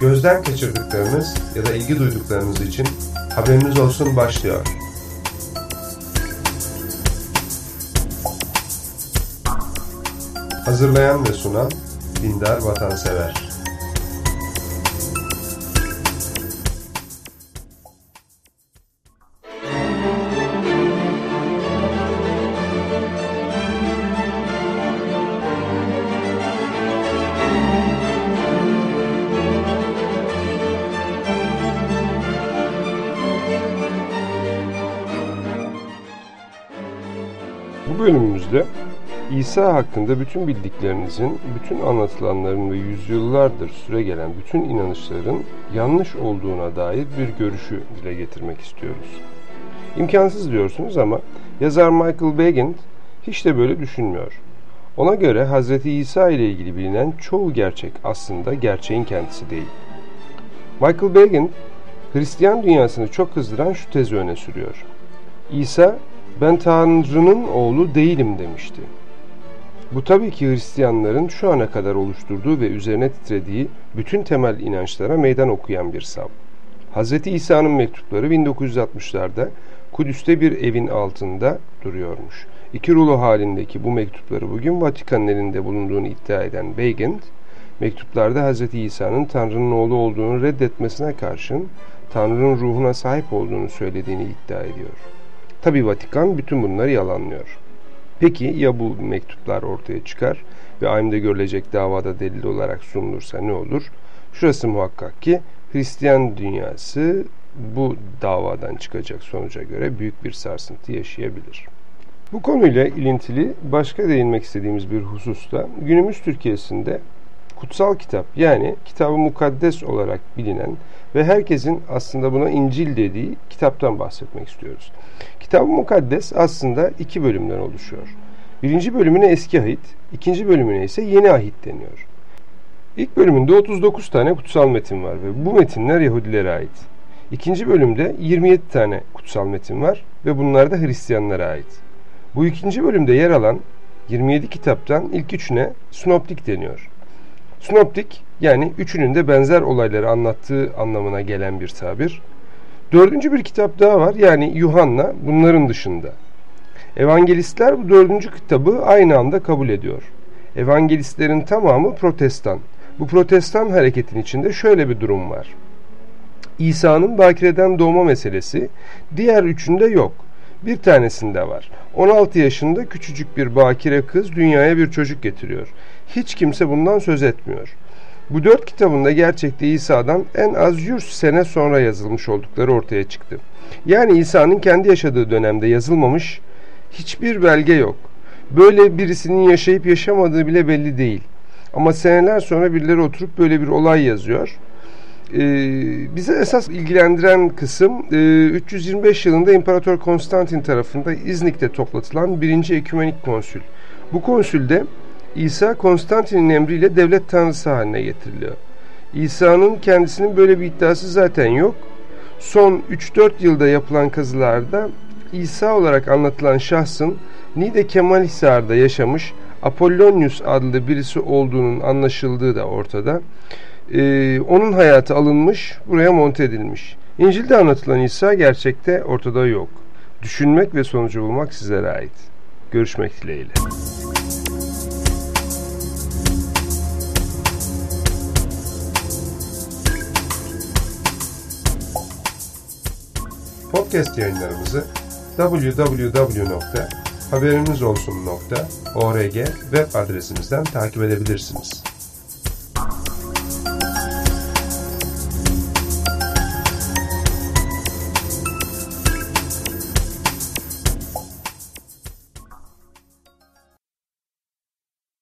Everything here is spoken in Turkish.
Gözden kaçırdıklarınız ya da ilgi duyduklarınız için haberiniz olsun başlıyor. Hazırlayan ve sunan Dindar Vatansever. Bu bölümümüzde İsa hakkında bütün bildiklerinizin, bütün anlatılanların ve yüzyıllardır süre gelen bütün inanışların yanlış olduğuna dair bir görüşü dile getirmek istiyoruz. İmkansız diyorsunuz ama yazar Michael Begin hiç de böyle düşünmüyor. Ona göre Hz. İsa ile ilgili bilinen çoğu gerçek aslında gerçeğin kendisi değil. Michael Begin, Hristiyan dünyasını çok kızdıran şu tezi öne sürüyor. İsa, ben Tanrı'nın oğlu değilim demişti. Bu tabii ki Hristiyanların şu ana kadar oluşturduğu ve üzerine titrediği bütün temel inançlara meydan okuyan bir sav. Hz. İsa'nın mektupları 1960'larda Kudüs'te bir evin altında duruyormuş. İki rulo halindeki bu mektupları bugün Vatikan'ın elinde bulunduğunu iddia eden Weigand, mektuplarda Hz. İsa'nın Tanrı'nın oğlu olduğunu reddetmesine karşın Tanrı'nın ruhuna sahip olduğunu söylediğini iddia ediyor. Tabi Vatikan bütün bunları yalanlıyor. Peki ya bu mektuplar ortaya çıkar ve AIM'de görülecek davada delil olarak sunulursa ne olur? Şurası muhakkak ki Hristiyan dünyası bu davadan çıkacak sonuca göre büyük bir sarsıntı yaşayabilir. Bu konuyla ilintili başka değinmek istediğimiz bir hususta günümüz Türkiye'sinde kutsal kitap yani kitabı mukaddes olarak bilinen ve herkesin aslında buna İncil dediği kitaptan bahsetmek istiyoruz. Kitab-ı Mukaddes aslında iki bölümden oluşuyor. Birinci bölümüne eski ahit, ikinci bölümüne ise yeni ahit deniyor. İlk bölümünde 39 tane kutsal metin var ve bu metinler Yahudilere ait. İkinci bölümde 27 tane kutsal metin var ve bunlar da Hristiyanlara ait. Bu ikinci bölümde yer alan 27 kitaptan ilk üçüne Sinoptik deniyor. Sinoptik yani üçünün de benzer olayları anlattığı anlamına gelen bir tabir. Dördüncü bir kitap daha var yani Yuhanna bunların dışında. Evangelistler bu dördüncü kitabı aynı anda kabul ediyor. Evangelistlerin tamamı protestan. Bu protestan hareketin içinde şöyle bir durum var. İsa'nın bakireden doğma meselesi diğer üçünde yok. Bir tanesinde var. 16 yaşında küçücük bir bakire kız dünyaya bir çocuk getiriyor. Hiç kimse bundan söz etmiyor. Bu dört kitabında gerçekte İsa'dan en az 100 sene sonra yazılmış oldukları ortaya çıktı. Yani İsa'nın kendi yaşadığı dönemde yazılmamış hiçbir belge yok. Böyle birisinin yaşayıp yaşamadığı bile belli değil. Ama seneler sonra birileri oturup böyle bir olay yazıyor. Ee, bize esas ilgilendiren kısım e, 325 yılında İmparator Konstantin tarafından İznik'te toplatılan birinci ekümenik konsül. Bu konsülde İsa Konstantin'in emriyle devlet tanrısı haline getiriliyor. İsa'nın kendisinin böyle bir iddiası zaten yok. Son 3-4 yılda yapılan kazılarda İsa olarak anlatılan şahsın Nide Kemalhisar'da yaşamış Apollonius adlı birisi olduğunun anlaşıldığı da ortada. Ee, onun hayatı alınmış, buraya monte edilmiş. İncil'de anlatılan İsa gerçekte ortada yok. Düşünmek ve sonucu bulmak sizlere ait. Görüşmek dileğiyle. Podcast yayınlarımızı www.haberinizolsun.org web adresimizden takip edebilirsiniz.